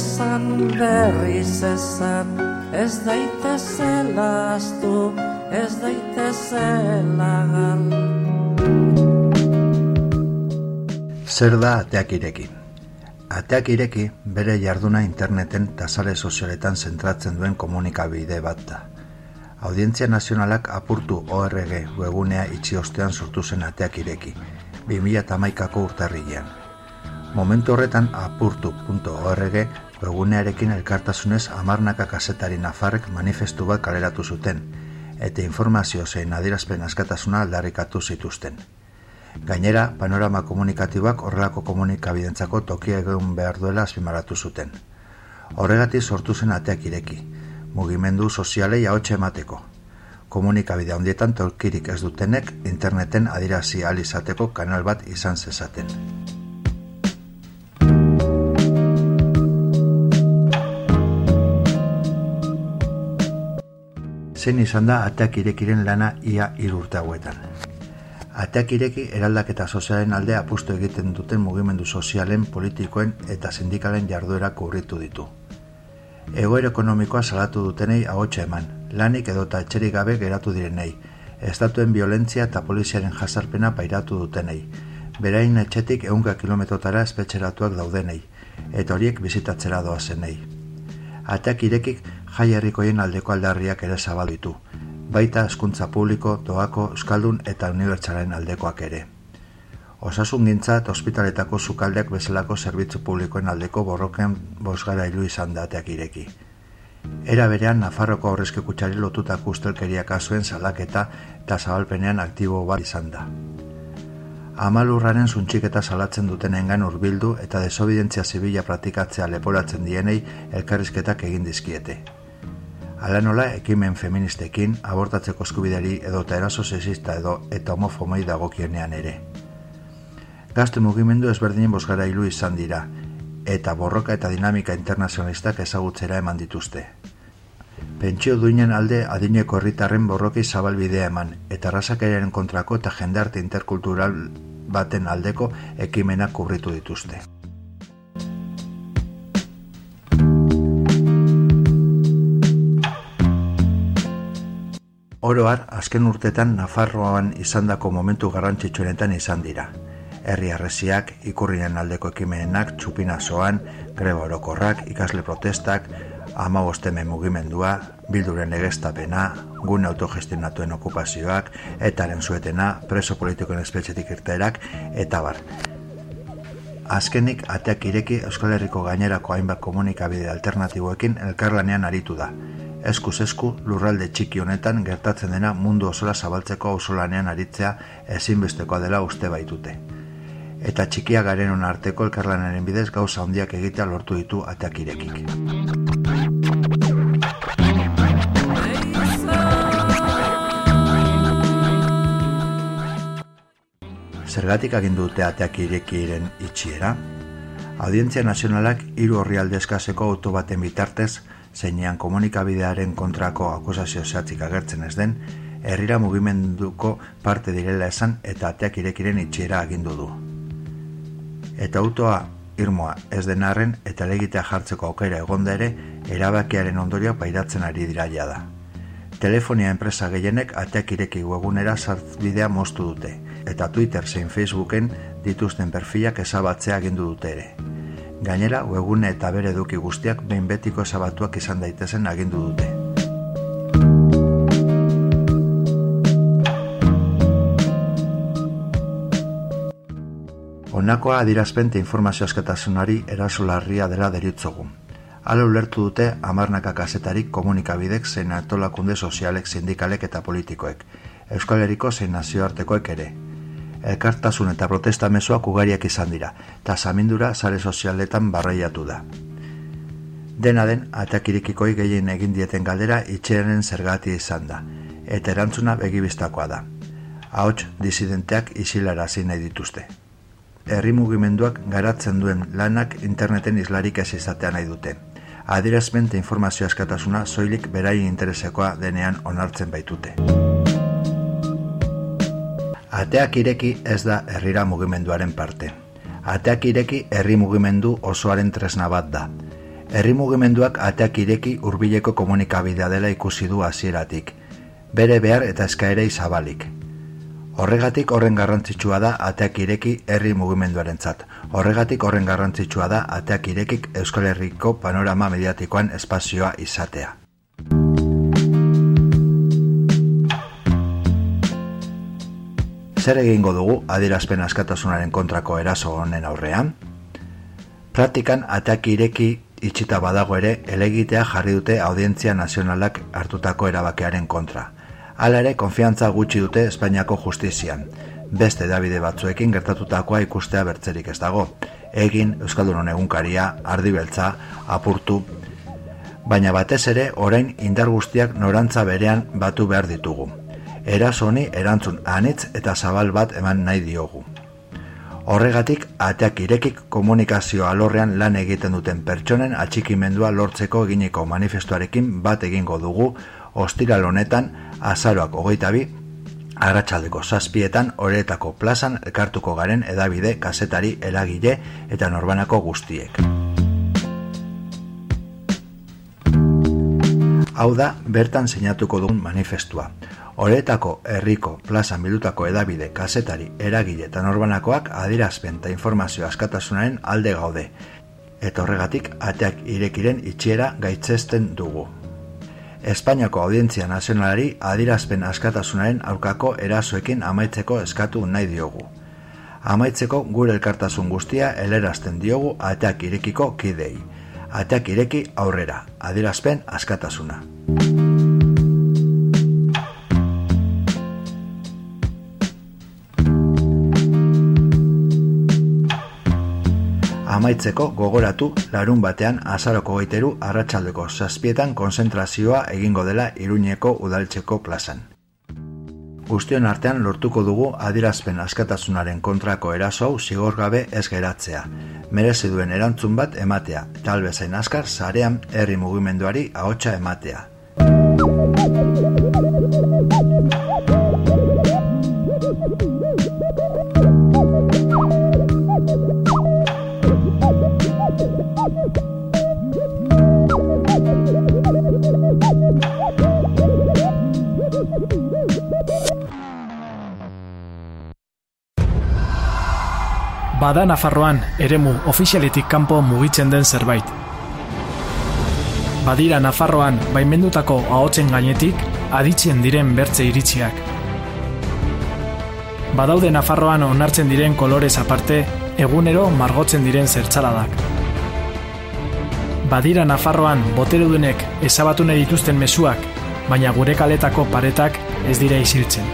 esan berriz esan Ez daitezela astu, ez daitezela gal Zer da ateak ireki? Ateak ireki bere jarduna interneten eta sare sozialetan zentratzen duen komunikabide bat da. Audientzia Nazionalak apurtu ORG webunea itxi ostean sortu zen ateak ireki, 2008ko urtarrilean. Momentu horretan apurtu.org webunearekin elkartasunez amarnaka kasetari nafarrek manifestu bat kaleratu zuten, eta informazio zein adirazpen askatasuna aldarrikatu zituzten. Gainera, panorama komunikatibak horrelako komunikabidentzako tokia egun behar duela azpimaratu zuten. Horregatik sortu zen ateak ireki, mugimendu sozialei ahotxe emateko. Komunikabide handietan tolkirik ez dutenek interneten adirazi alizateko kanal bat izan zezaten. Zein izan da ateak irekiren lana ia irurte hauetan. Ateak ireki eraldaketa sozialen alde apustu egiten duten mugimendu sozialen, politikoen eta sindikalen jarduera kurritu ditu. Egoer ekonomikoa salatu dutenei ahotsa eman, lanik edota etxerik gabe geratu direnei, estatuen violentzia eta poliziaren jasarpena pairatu dutenei, berain etxetik eunka kilometrotara espetxeratuak daudenei, eta horiek bizitatzera doazenei. Ateak irekik jai aldeko aldarriak ere zabalditu, baita hezkuntza publiko, doako, euskaldun eta unibertsalen aldekoak ere. Osasun gintza eta ospitaletako sukaldeak bezalako zerbitzu publikoen aldeko borroken bosgara ilu izan dateak ireki. Era berean, Nafarroko aurrezke kutsari lotutako ustelkeria kasuen salaketa eta zabalpenean aktibo bat izan da. Amalurraren zuntxiketa salatzen duten engan urbildu eta desobidentzia zibila praktikatzea leporatzen dienei elkarrizketak egin dizkiete. Ala nola, ekimen feministekin, abortatzeko eskubideri edo eta eraso sexista edo eta homofomoi dagokienean ere. Gazte mugimendu ezberdinen bosgara hilu izan dira, eta borroka eta dinamika internazionalistak ezagutzera eman dituzte. Pentsio duinen alde adineko herritarren borroki zabalbidea eman, eta razakaren kontrako eta jendarte interkultural baten aldeko ekimenak kubritu dituzte. Oroar, azken urtetan Nafarroan izandako momentu garrantzitsuenetan izan dira. Herri arresiak, ikurrinen aldeko ekimenak, txupina zoan, greba orokorrak, ikasle protestak, ama mugimendua, bilduren egestapena, gune autogestionatuen okupazioak, etaren zuetena, preso politikoen espetxetik irteerak, eta bar. Azkenik, ateak ireki Euskal Herriko gainerako hainbat komunikabide alternatiboekin elkarlanean aritu da, eskuz esku lurralde txiki honetan gertatzen dena mundu osola zabaltzeko ausolanean aritzea ezinbestekoa dela uste baitute. Eta txikia garen hona arteko elkarlanaren bidez gauza handiak egitea lortu ditu ateak irekik. Zergatik agindu dute ateak irekiren itxiera? Audientzia nazionalak hiru horri aldezkazeko auto baten bitartez zeinean komunikabidearen kontrako akusazio zehatzik agertzen ez den, herrira mugimenduko parte direla esan eta ateak irekiren itxiera agindu du. Eta autoa irmoa ez den arren eta legitea jartzeko aukera egonda ere, erabakiaren ondorio pairatzen ari dira da. Telefonia enpresa gehienek ateak ireki webunera sartzbidea moztu dute, eta Twitter zein Facebooken dituzten perfilak ezabatzea agindu dute ere. Gainera, webune eta bere eduki guztiak behin betiko esabatuak izan daitezen agindu dute. Honakoa adirazpente informazio askatasunari erasolarria dela deritzogu. Hala ulertu dute amarnaka kasetarik komunikabidek zein atolakunde sozialek, sindikalek eta politikoek, Euskal Herriko zein nazioartekoek ere, elkartasun eta protesta mesoak ugariak izan dira, eta samindura sare sozialetan barraiatu da. Dena den, atakirikikoi gehien egin dieten galdera itxearen zergati izan da, eta erantzuna begibistakoa da. Ahots, disidenteak isilara nahi dituzte. Herri mugimenduak garatzen duen lanak interneten islarik ez izatea nahi dute. Adirazmen informazio askatasuna soilik beraien interesekoa denean onartzen baitute. Ateak ireki ez da herrira mugimenduaren parte. Ateak ireki herri mugimendu osoaren tresna bat da. Herri mugimenduak ateak ireki hurbileko komunikabidea dela ikusi du hasieratik, bere behar eta eskaerei zabalik. Horregatik horren garrantzitsua da ateak ireki herri mugimenduarentzat. Horregatik horren garrantzitsua da ateak irekik Euskal Herriko panorama mediatikoan espazioa izatea. Zer egingo dugu adierazpen askatasunaren kontrako eraso honen aurrean? Praktikan ateak ireki itxita badago ere elegitea jarri dute audientzia nazionalak hartutako erabakearen kontra. Hala ere, konfiantza gutxi dute Espainiako justizian. Beste Davide batzuekin gertatutakoa ikustea bertzerik ez dago. Egin Euskaldunon egunkaria, ardibeltza, apurtu, baina batez ere orain indar guztiak norantza berean batu behar ditugu. Eras honi erantzun anitz eta zabal bat eman nahi diogu. Horregatik, ateak irekik komunikazio alorrean lan egiten duten pertsonen atxikimendua lortzeko egineko manifestuarekin bat egingo dugu ostiral honetan azaroak hogeita bi, aratxaldeko zazpietan horretako plazan elkartuko garen edabide kasetari eragile eta norbanako guztiek. Hau da, bertan sinatuko dugun manifestua. Horetako herriko plazan bildutako edabide, kasetari, eragile eta norbanakoak adirazpen eta informazio askatasunaren alde gaude. Eta horregatik ateak irekiren itxiera gaitzesten dugu. Espainiako audientzia nazionalari adirazpen askatasunaren aurkako erasoekin amaitzeko eskatu nahi diogu. Amaitzeko gure elkartasun guztia elerazten diogu ateak irekiko kidei. Ateak ireki aurrera, adirazpen askatasuna. Amaitzeko gogoratu larun batean azaroko gaiteru arratsaldeko zazpietan konzentrazioa egingo dela iruñeko udaltzeko plazan. Guztion artean lortuko dugu adirazpen askatasunaren kontrako erasou zigorgabe ez geratzea. Merezi duen erantzun bat ematea, talbezain askar zarean herri mugimenduari ahotsa ematea. Bada Nafarroan eremu ofizialetik kanpo mugitzen den zerbait. Badira Nafarroan baimendutako ahotzen gainetik aditzen diren bertze iritsiak. Badaude Nafarroan onartzen diren kolorez aparte egunero margotzen diren zertzaladak. Badira Nafarroan boterudunek ezabatu nahi dituzten mezuak, baina gure kaletako paretak ez dira isiltzen.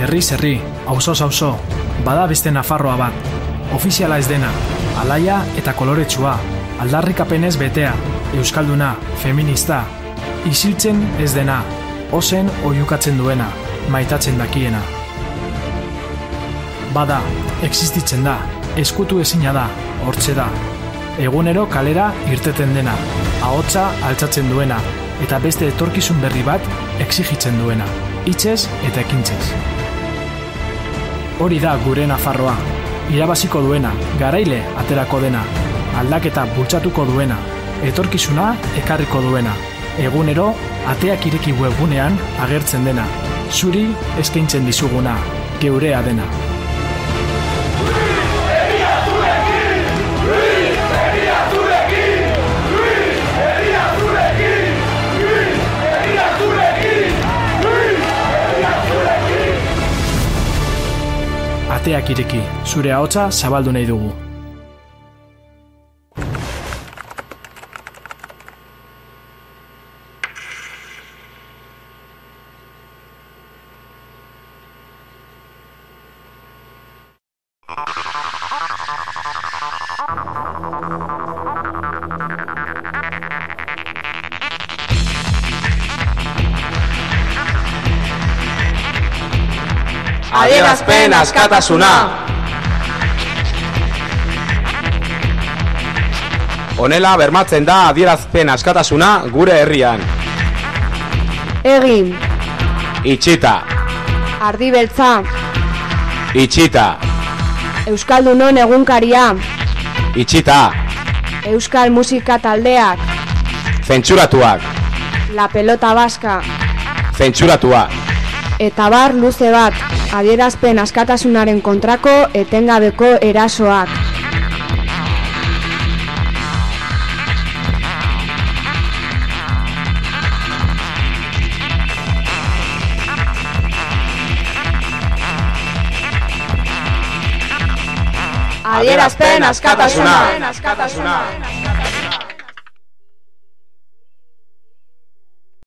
Herri herri, auzo auzo, bada beste Nafarroa bat. Ofiziala ez dena, alaia eta koloretsua, aldarrikapenez betea, euskalduna, feminista, isiltzen ez dena, ozen oiukatzen duena, maitatzen dakiena. Bada, existitzen da, eskutu ezina da, hortze da. Egunero kalera irteten dena, ahotsa altzatzen duena, eta beste etorkizun berri bat exigitzen duena, hitzez eta ekintzez hori da gure Nafarroa. Irabaziko duena, garaile aterako dena, aldaketa bultzatuko duena, etorkizuna ekarriko duena. Egunero, ateak ireki webgunean agertzen dena. Zuri eskaintzen dizuguna, geurea dena. Ateak ireki, zure ahotsa zabaldu nahi dugu. Adierazpen askatasuna. Honela bermatzen da adierazpen askatasuna gure herrian. Egin. Itxita. Ardibeltza. Itxita. Euskaldunon egunkaria. Itxita. Euskal musika taldeak, Zentsuratuak, La Pelota Baska, zentsuratuak, eta bar luze bat, adierazpen askatasunaren kontrako etengabeko erasoak. Adierazpen askatasuna. askatasuna.